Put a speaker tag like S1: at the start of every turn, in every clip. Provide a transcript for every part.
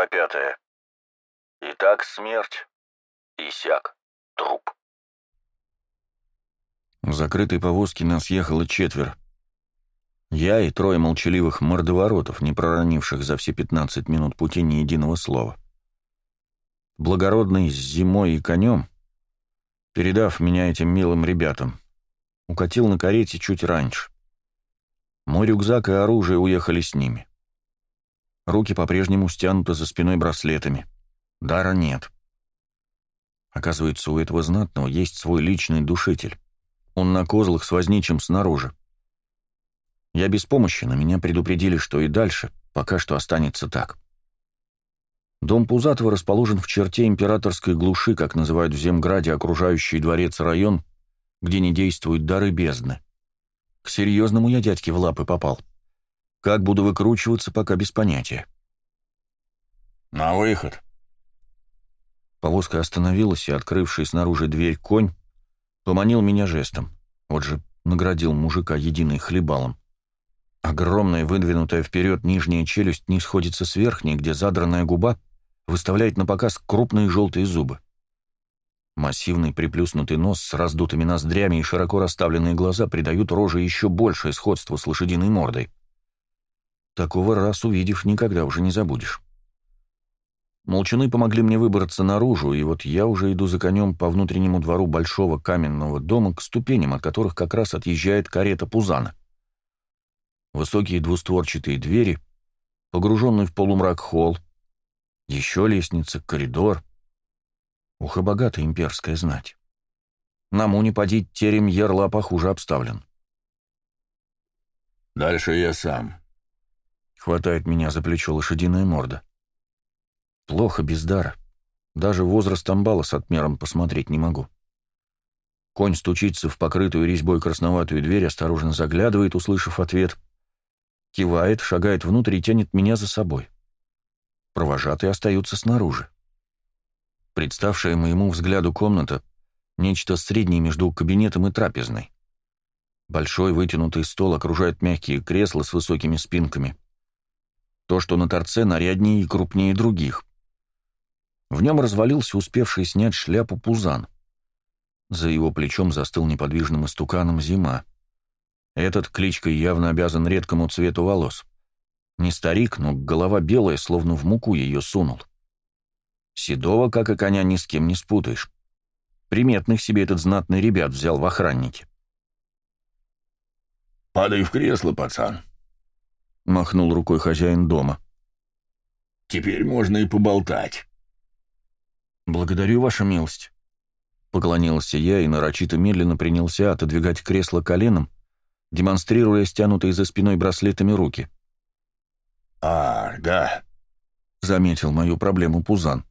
S1: Глава пятая. Итак, смерть. Исяк. Труп.
S2: В закрытой повозке нас ехало четверо. Я и трое молчаливых мордоворотов, не проронивших за все 15 минут пути ни единого слова. Благородный с зимой и конем, передав меня этим милым ребятам, укатил на карете чуть раньше. Мой рюкзак и оружие уехали с ними. Руки по-прежнему стянуты за спиной браслетами. Дара нет. Оказывается, у этого знатного есть свой личный душитель. Он на козлах с возничим снаружи. Я без помощи, но меня предупредили, что и дальше пока что останется так. Дом Пузатого расположен в черте императорской глуши, как называют в Земграде окружающий дворец район, где не действуют дары бездны. К серьезному я дядьке в лапы попал. Как буду выкручиваться, пока без понятия.
S1: «На выход!»
S2: Повозка остановилась, и открывший снаружи дверь конь поманил меня жестом. Вот же наградил мужика единой хлебалом. Огромная, выдвинутая вперед нижняя челюсть не сходится с верхней, где задранная губа выставляет на показ крупные желтые зубы. Массивный приплюснутый нос с раздутыми ноздрями и широко расставленные глаза придают роже еще большее сходство с лошадиной мордой. Такого раз увидев, никогда уже не забудешь. Молчуны помогли мне выбраться наружу, и вот я уже иду за конем по внутреннему двору большого каменного дома к ступеням, от которых как раз отъезжает карета Пузана. Высокие двустворчатые двери, погруженный в полумрак холл, еще лестница, коридор. Ух, и имперская знать. На муне поди терем ерла похуже обставлен.
S1: «Дальше я сам», —
S2: хватает меня за плечо лошадиная морда. Плохо без дара. Даже возраст амбала с отмером посмотреть не могу. Конь стучится в покрытую резьбой красноватую дверь, осторожно заглядывает, услышав ответ. Кивает, шагает внутрь и тянет меня за собой. Провожатые остаются снаружи. Представшая моему взгляду комната — нечто среднее между кабинетом и трапезной. Большой вытянутый стол окружает мягкие кресла с высокими спинками. То, что на торце, наряднее и крупнее других. В нем развалился успевший снять шляпу пузан. За его плечом застыл неподвижным истуканом зима. Этот кличкой явно обязан редкому цвету волос. Не старик, но голова белая, словно в муку ее сунул. Седого, как и коня, ни с кем не спутаешь. Приметных себе этот знатный ребят взял в охранники.
S1: «Падай в кресло, пацан», —
S2: махнул рукой хозяин дома.
S1: «Теперь можно и поболтать».
S2: «Благодарю, ваша милость». Поклонился я и нарочито медленно принялся отодвигать кресло коленом, демонстрируя стянутые за спиной браслетами руки.
S1: «А, да», —
S2: заметил мою проблему Пузан.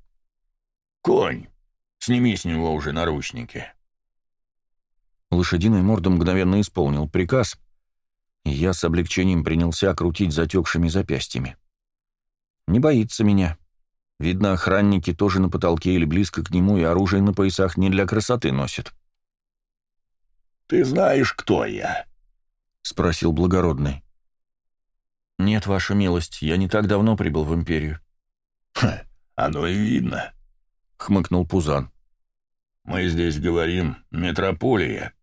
S1: «Конь, сними с него уже наручники».
S2: Лошадиной морда мгновенно исполнил приказ, и я с облегчением принялся крутить затекшими запястьями. Не боится меня. Видно, охранники тоже на потолке или близко к нему, и оружие на поясах не для красоты носят.
S1: «Ты знаешь, кто я?»
S2: — спросил благородный. «Нет, ваша милость, я не так давно прибыл в империю».
S1: «Ха, оно и видно», —
S2: хмыкнул Пузан.
S1: «Мы здесь говорим «метрополия».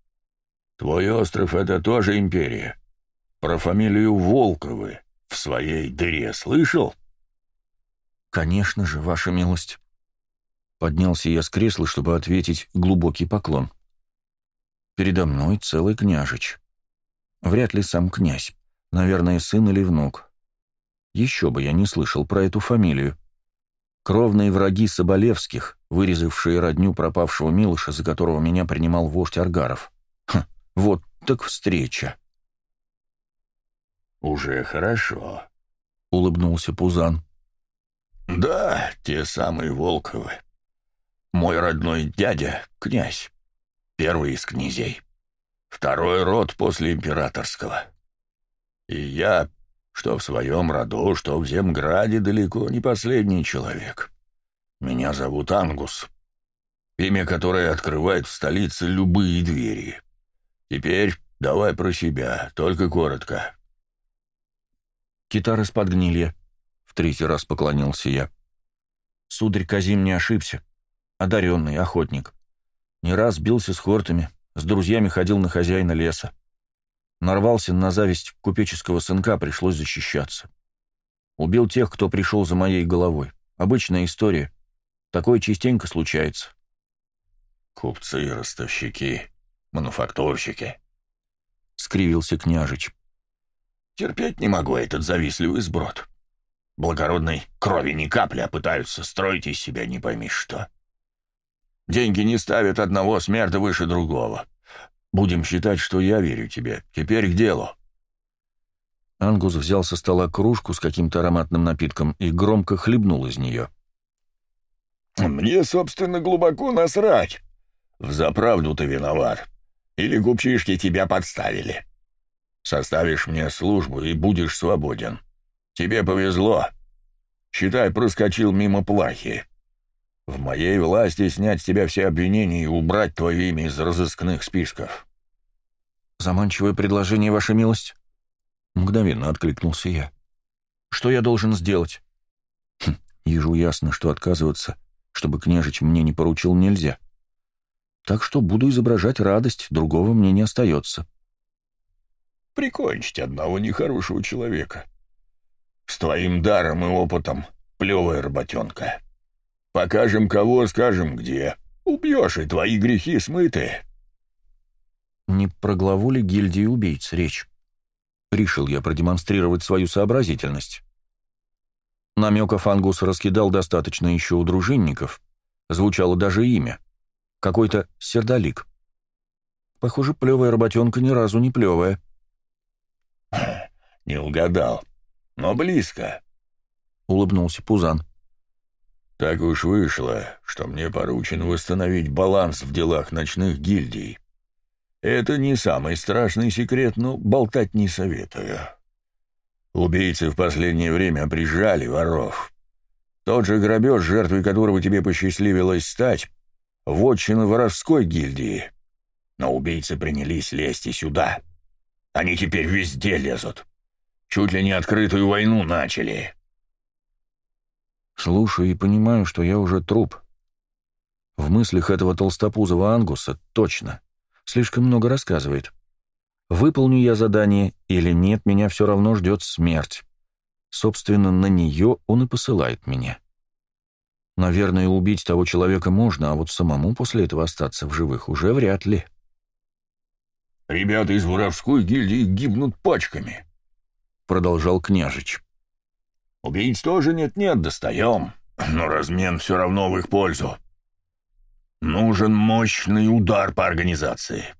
S1: Твой остров — это тоже империя. Про фамилию Волковы в своей дыре слышал?»
S2: «Конечно же, ваша милость». Поднялся я с кресла, чтобы ответить глубокий поклон. Передо мной целый княжич. Вряд ли сам князь. Наверное, сын или внук. Еще бы я не слышал про эту фамилию. Кровные враги Соболевских, вырезавшие родню пропавшего Милыша, за которого меня принимал вождь Аргаров. Хм, вот так встреча.
S1: «Уже хорошо», —
S2: улыбнулся Пузан.
S1: «Да, те самые Волковы. Мой родной дядя — князь, первый из князей. Второй род после императорского. И я, что в своем роду, что в Земграде, далеко не последний человек. Меня зовут Ангус, имя которое открывает в столице любые двери. Теперь давай про себя, только коротко».
S2: «Китар из-под гнилья», — в третий раз поклонился я. Сударь Казим не ошибся. Одаренный, охотник. Не раз бился с хортами, с друзьями ходил на хозяина леса. Нарвался на зависть купеческого сынка, пришлось защищаться. Убил тех, кто пришел за моей головой. Обычная история. Такое частенько случается.
S1: Купцы, ростовщики, мануфактурщики.
S2: Скривился княжич.
S1: Терпеть не могу этот завистливый сброд. Благородной крови ни капли, а пытаются строить из себя не пойми что. Деньги не ставят одного смерда выше другого. Будем считать, что я верю тебе. Теперь к делу.
S2: Ангус взял со стола кружку с каким-то ароматным напитком и громко хлебнул из нее.
S1: «Мне, собственно, глубоко насрать. Взаправду ты виноват. Или купчишки тебя подставили. Составишь мне службу и будешь свободен. Тебе повезло. Считай, проскочил мимо плахи. В моей власти снять с тебя все обвинения и убрать твое имя из разыскных списков.
S2: Заманчивое предложение, ваша милость. Мгновенно откликнулся я. Что я должен сделать? Хм, ежу ясно, что отказываться, чтобы княжич мне не поручил, нельзя. Так что буду изображать радость, другого мне не остается.
S1: Прикончить одного нехорошего человека. С твоим даром и опытом плевая работенка. Покажем кого, скажем где. Убьешь, и твои грехи смыты.
S2: Не про главу ли гильдии убийц речь? Решил я продемонстрировать свою сообразительность. Намеков Ангус раскидал достаточно еще у дружинников. Звучало даже имя. Какой-то сердолик. Похоже, плевая работенка ни разу не плевая.
S1: «Не угадал, но близко», — улыбнулся Пузан. Так уж вышло, что мне поручено восстановить баланс в делах ночных гильдий. Это не самый страшный секрет, но болтать не советую. Убийцы в последнее время прижали воров. Тот же грабеж, жертвой которого тебе посчастливилось стать, вотчина воровской гильдии. Но убийцы принялись лезть и сюда. Они теперь везде лезут. Чуть ли не открытую войну начали.
S2: Слушаю и понимаю, что я уже труп. В мыслях этого толстопузого ангуса точно. Слишком много рассказывает. Выполню я задание или нет, меня все равно ждет смерть. Собственно, на нее он и посылает меня. Наверное, убить того человека можно, а вот самому после этого остаться в живых уже вряд ли.
S1: «Ребята из воровской гильдии гибнут пачками», — продолжал княжич. Убийц тоже нет-нет, достаем, но размен все равно в их пользу. Нужен мощный удар по организации.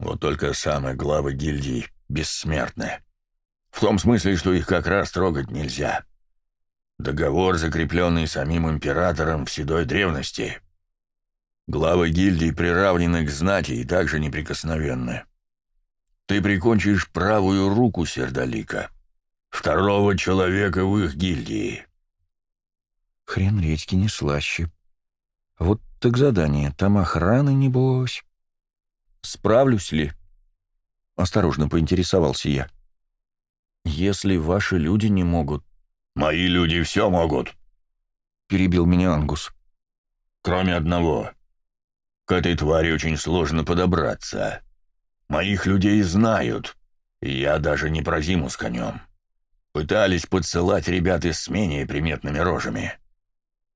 S1: Вот только самые главы гильдии бессмертны. В том смысле, что их как раз трогать нельзя. Договор, закрепленный самим императором в седой древности. Главы гильдии приравнены к знати и также неприкосновенны. Ты прикончишь правую руку Сердолика — второго человека в их гильдии.
S2: Хрен редьки не слаще. Вот так задание, там охраны небось. Справлюсь ли? Осторожно поинтересовался я. Если ваши люди не могут...
S1: Мои люди все могут.
S2: Перебил меня Ангус.
S1: Кроме одного. К этой твари очень сложно подобраться. Моих людей знают, и я даже не про зиму с конем. Пытались подсылать ребят из с менее приметными рожами.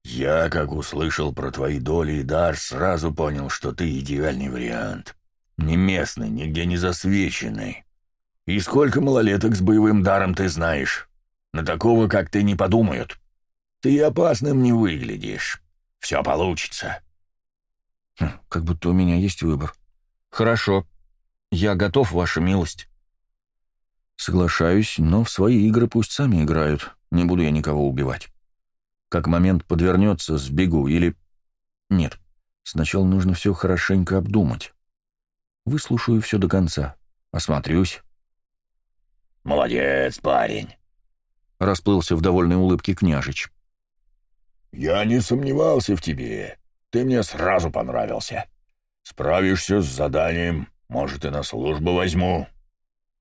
S1: Я, как услышал про твои доли и дар, сразу понял, что ты идеальный вариант. Не местный, нигде не засвеченный. И сколько малолеток с боевым даром ты знаешь? На такого, как ты, не подумают. Ты опасным не выглядишь. Все получится.
S2: Как будто у меня есть выбор. Хорошо. Я готов, ваша милость. Соглашаюсь, но в свои игры пусть сами играют. Не буду я никого убивать. Как момент подвернется, сбегу или... Нет, сначала нужно все хорошенько обдумать. Выслушаю все до конца. Осмотрюсь.
S1: «Молодец, парень!»
S2: Расплылся в довольной улыбке княжич.
S1: «Я не сомневался в тебе. Ты мне сразу понравился. Справишься с заданием, может, и на службу возьму».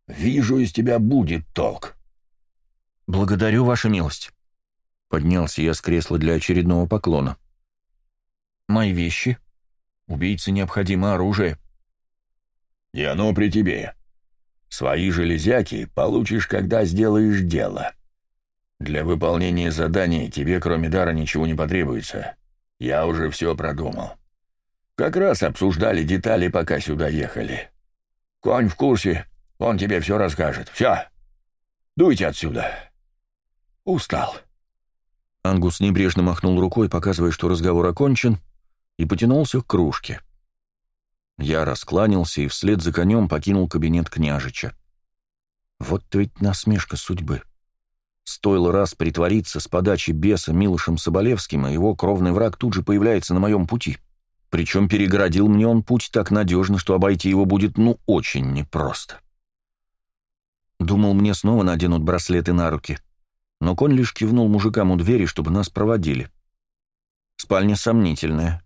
S1: Вижу, из тебя будет толк.
S2: Благодарю, ваша милость. Поднялся я с кресла для очередного поклона. «Мои вещи. Убийце необходимо оружие».
S1: «И оно при тебе. Свои железяки получишь, когда сделаешь дело. Для выполнения задания тебе, кроме дара, ничего не потребуется. Я уже все продумал. Как раз обсуждали детали, пока сюда ехали. Конь в курсе, он тебе все расскажет. Все, дуйте отсюда. Устал».
S2: Ангус небрежно махнул рукой, показывая, что разговор окончен, и потянулся к кружке. Я раскланялся и вслед за конем покинул кабинет княжича. Вот ведь насмешка судьбы. Стоило раз притвориться с подачи беса Милошем Соболевским, и его кровный враг тут же появляется на моем пути. Причем перегородил мне он путь так надежно, что обойти его будет ну очень непросто. Думал, мне снова наденут браслеты на руки — но конь лишь кивнул мужикам у двери, чтобы нас проводили. Спальня сомнительная,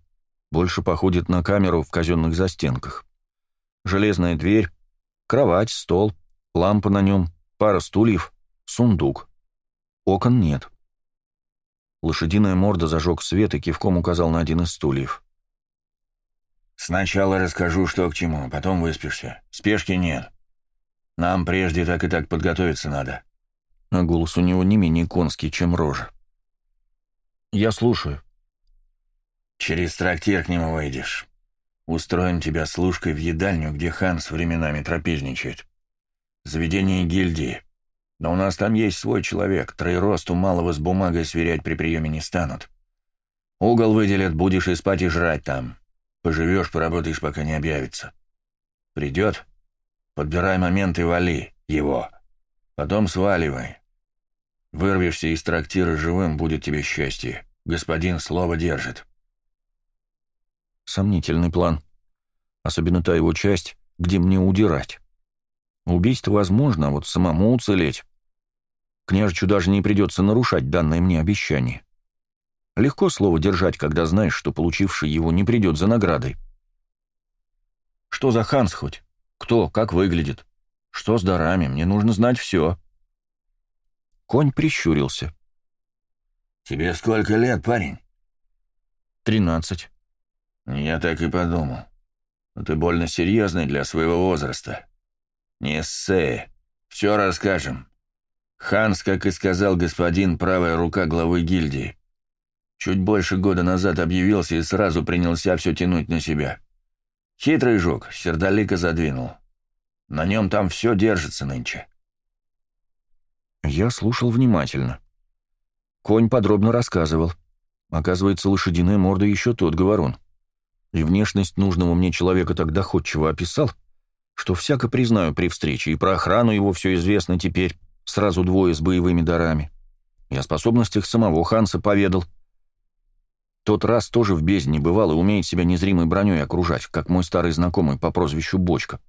S2: больше походит на камеру в казенных застенках. Железная дверь, кровать, стол, лампа на нем, пара стульев, сундук. Окон нет. Лошадиная морда зажег свет и кивком указал на один из стульев.
S1: «Сначала расскажу, что к чему, потом выспишься. Спешки нет. Нам прежде так и так подготовиться надо
S2: а голос у него не менее конский, чем рожа. «Я слушаю».
S1: «Через трактир к нему выйдешь. Устроим тебя служкой в едальню, где хан с временами трапезничает. Заведение гильдии. Но у нас там есть свой человек, троеросту малого с бумагой сверять при приеме не станут. Угол выделят, будешь и спать, и жрать там. Поживешь, поработаешь, пока не объявится. Придет, подбирай момент и вали его. Потом сваливай. Вырвешься из трактира живым, будет тебе счастье. Господин слово держит.
S2: Сомнительный план. Особенно та его часть, где мне удирать. Убийство возможно, а вот самому уцелеть. Княжичу даже не придется нарушать данное мне обещание. Легко слово держать, когда знаешь, что получивший его не придет за наградой. Что за Ханс хоть? Кто, как выглядит? Что с дарами? Мне нужно знать все. Конь прищурился.
S1: «Тебе сколько лет, парень?»
S2: «Тринадцать».
S1: «Я так и подумал. Но ты больно серьезный для своего возраста. Не ссы. Все расскажем. Ханс, как и сказал господин, правая рука главы гильдии. Чуть больше года назад объявился и сразу принялся все тянуть на себя. Хитрый жук, сердолика задвинул. На нем там все держится нынче.
S2: Я слушал внимательно. Конь подробно рассказывал. Оказывается, лошадиная морда еще тот говорун. И внешность нужного мне человека так доходчиво описал, что всяко признаю при встрече, и про охрану его все известно теперь, сразу двое с боевыми дарами. И о способностях самого Ханса поведал. Тот раз тоже в бездне бывал и умеет себя незримой броней окружать, как мой старый знакомый по прозвищу Бочка.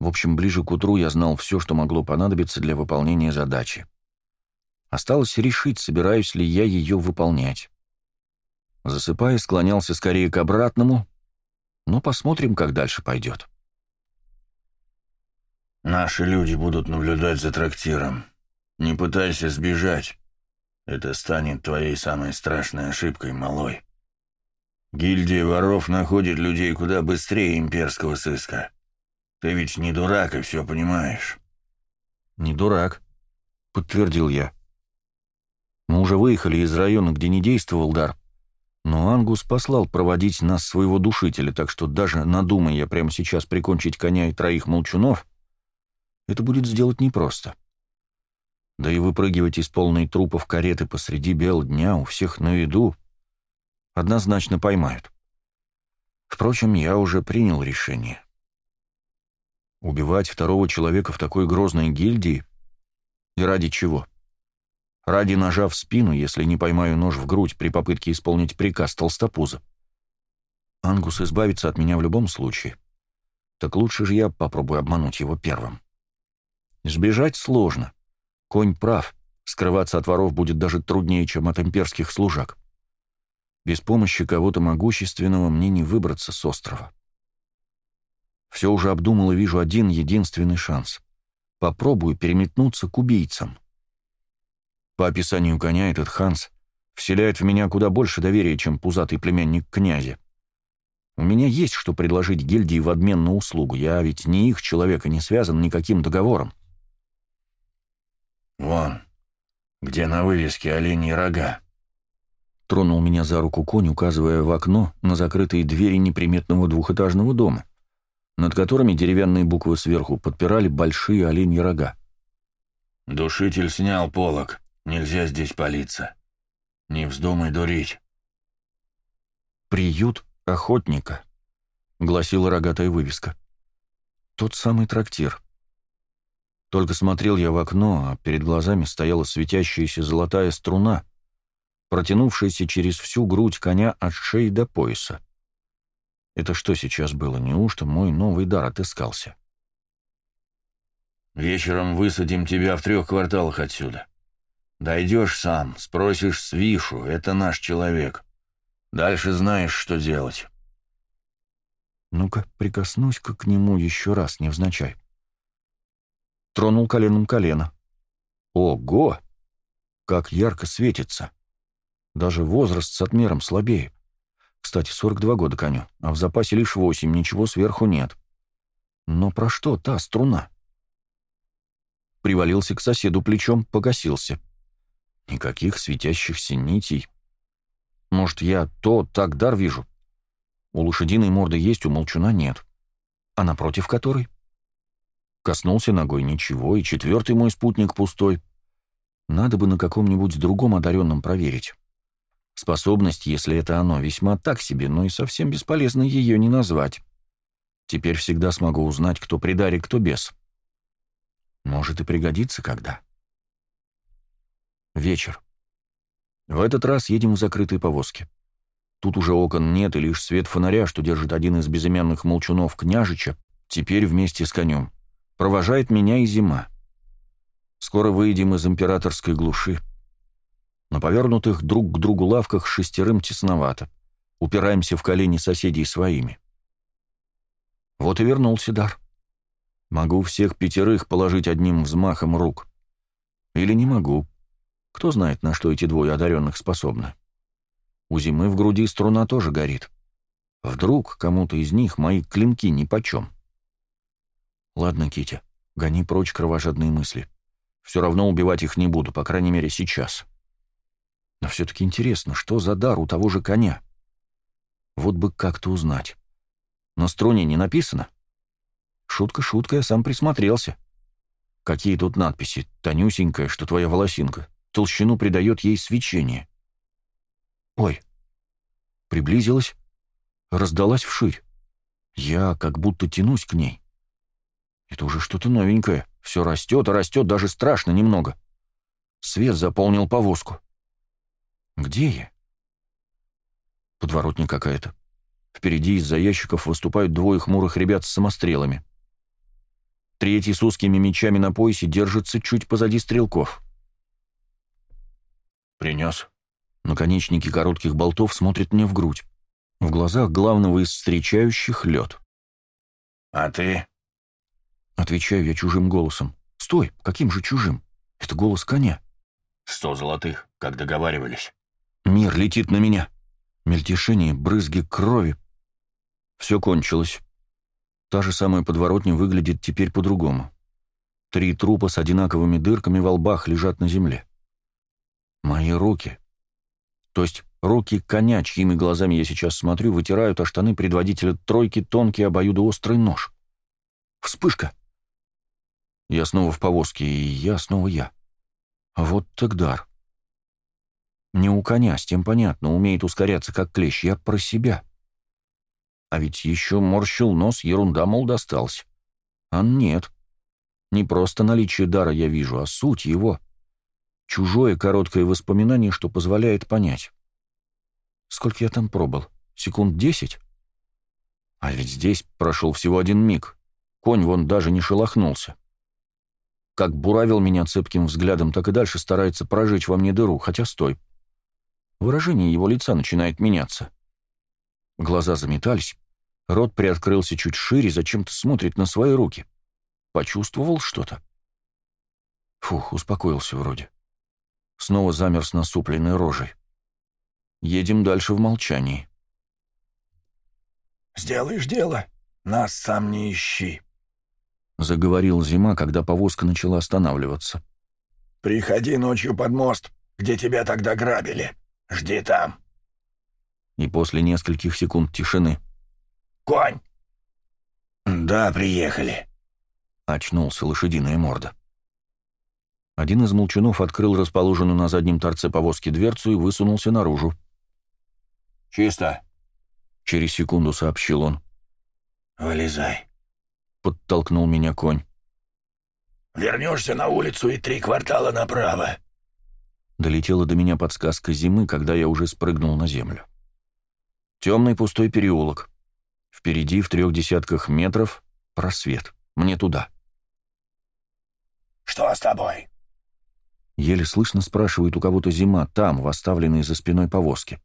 S2: В общем, ближе к утру я знал все, что могло понадобиться для выполнения задачи. Осталось решить, собираюсь ли я ее выполнять. Засыпая, склонялся скорее к обратному, но посмотрим, как дальше пойдет.
S1: «Наши люди будут наблюдать за трактиром. Не пытайся сбежать. Это станет твоей самой страшной ошибкой, малой. Гильдия воров находит людей куда быстрее имперского сыска. Ты ведь не дурак и все понимаешь».
S2: «Не дурак», — подтвердил я. Мы уже выехали из района, где не действовал дар, но Ангус послал проводить нас своего душителя, так что даже надумая я прямо сейчас прикончить коня и троих молчунов, это будет сделать непросто. Да и выпрыгивать из полной трупов кареты посреди бел дня у всех на виду однозначно поймают. Впрочем, я уже принял решение. Убивать второго человека в такой грозной гильдии? И ради чего? Ради ножа в спину, если не поймаю нож в грудь при попытке исполнить приказ толстопуза. Ангус избавится от меня в любом случае. Так лучше же я попробую обмануть его первым. Сбежать сложно. Конь прав. Скрываться от воров будет даже труднее, чем от имперских служак. Без помощи кого-то могущественного мне не выбраться с острова. Все уже обдумал и вижу один единственный шанс. Попробую переметнуться к убийцам. По описанию коня этот Ханс вселяет в меня куда больше доверия, чем пузатый племянник князя. У меня есть что предложить гильдии в обмен на услугу. Я ведь не их человека не связан никаким договором.
S1: «Вон, где на вывеске оленьи рога?»
S2: Тронул меня за руку конь, указывая в окно на закрытые двери неприметного двухэтажного дома, над которыми деревянные буквы сверху подпирали большие оленьи рога.
S1: «Душитель снял полог. Нельзя здесь палиться. Не вздумай дурить».
S2: «Приют охотника», — гласила рогатая вывеска. «Тот самый трактир». Только смотрел я в окно, а перед глазами стояла светящаяся золотая струна, протянувшаяся через всю грудь коня от шеи до пояса. Это что сейчас было? Неужто мой новый дар отыскался?
S1: «Вечером высадим тебя в трех кварталах отсюда. Дойдешь сам, спросишь Свишу, это наш человек. Дальше знаешь, что делать».
S2: Ну-ка, прикоснусь-ка к нему еще раз, невзначай. Тронул коленом колено. Ого! Как ярко светится! Даже возраст с отмером слабее. Кстати, 42 года коню, а в запасе лишь 8, ничего сверху нет. Но про что та струна? Привалился к соседу плечом, погасился. Никаких светящихся нитей. Может, я то так дар вижу? У лошадиной морды есть, у молчуна нет. А напротив которой? Коснулся ногой ничего, и четвертый мой спутник пустой. Надо бы на каком-нибудь другом одаренном проверить. Способность, если это оно, весьма так себе, но и совсем бесполезно ее не назвать. Теперь всегда смогу узнать, кто при даре, кто без. Может и пригодится когда. Вечер. В этот раз едем в закрытой повозке. Тут уже окон нет, и лишь свет фонаря, что держит один из безымянных молчунов княжича, теперь вместе с конем. Провожает меня и зима. Скоро выйдем из императорской глуши. На повернутых друг к другу лавках шестерым тесновато. Упираемся в колени соседей своими. Вот и вернулся дар. Могу всех пятерых положить одним взмахом рук. Или не могу. Кто знает, на что эти двое одаренных способны. У зимы в груди струна тоже горит. Вдруг кому-то из них мои клинки нипочем. Ладно, Китя, гони прочь кровожадные мысли. Все равно убивать их не буду, по крайней мере, сейчас. Но все-таки интересно, что за дар у того же коня? Вот бы как-то узнать. На струне не написано? Шутка шутка, я сам присмотрелся. Какие тут надписи? Тонюсенькая, что твоя волосинка. Толщину придает ей свечение. Ой. Приблизилась, раздалась вширь. Я как будто тянусь к ней. Это уже что-то новенькое. Все растет и растет, даже страшно немного. Свет заполнил повозку. Где я? Подворотня какая-то. Впереди из-за ящиков выступают двое хмурых ребят с самострелами. Третий с узкими мечами на поясе держится чуть позади стрелков.
S1: «Принес?»
S2: Наконечники коротких болтов смотрят мне в грудь. В глазах главного из встречающих лед.
S1: «А ты?»
S2: Отвечаю я чужим голосом. «Стой! Каким же чужим? Это голос коня».
S1: «Сто золотых, как договаривались».
S2: Мир летит на меня. Мельтешение, брызги крови. Все кончилось. Та же самая подворотня выглядит теперь по-другому. Три трупа с одинаковыми дырками во лбах лежат на земле. Мои руки. То есть руки коня, чьими глазами я сейчас смотрю, вытирают о штаны предводителя тройки тонкий обоюдоострый нож. Вспышка. Я снова в повозке, и я снова я. Вот так дар. Не у коня, с тем понятно, умеет ускоряться, как клещ. Я про себя. А ведь еще морщил нос, ерунда, мол, достался. А нет. Не просто наличие дара я вижу, а суть его. Чужое короткое воспоминание, что позволяет понять. Сколько я там пробыл? Секунд десять? А ведь здесь прошел всего один миг. Конь вон даже не шелохнулся. Как буравил меня цепким взглядом, так и дальше старается прожечь во мне дыру, хотя стой. Выражение его лица начинает меняться. Глаза заметались, рот приоткрылся чуть шире, зачем-то смотрит на свои руки. Почувствовал что-то. Фух, успокоился вроде. снова замер с насупленной рожей. Едем дальше в молчании.
S1: «Сделаешь дело, нас сам не ищи», —
S2: заговорил Зима, когда повозка начала останавливаться.
S1: «Приходи ночью под мост, где тебя тогда грабили. Жди там».
S2: И после нескольких секунд тишины.
S1: «Конь!» «Да, приехали», —
S2: очнулся лошадиная морда. Один из молчунов открыл расположенную на заднем торце повозки дверцу и высунулся наружу.
S1: «Чисто», —
S2: через секунду сообщил он.
S1: «Вылезай», —
S2: подтолкнул меня конь.
S1: «Вернешься на улицу и три квартала направо».
S2: Долетела до меня подсказка зимы, когда я уже спрыгнул на землю. Темный пустой переулок. Впереди, в трех десятках метров, просвет. Мне туда.
S1: «Что с тобой?»
S2: Еле слышно спрашивает у кого-то зима, там, в оставленной за спиной повозке.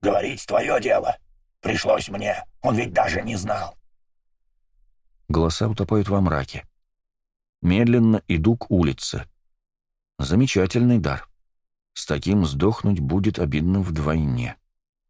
S1: «Говорить твое дело. Пришлось мне. Он ведь даже не знал».
S2: Голоса утопают во мраке. Медленно иду к улице. Замечательный дар. С таким сдохнуть будет обидно вдвойне.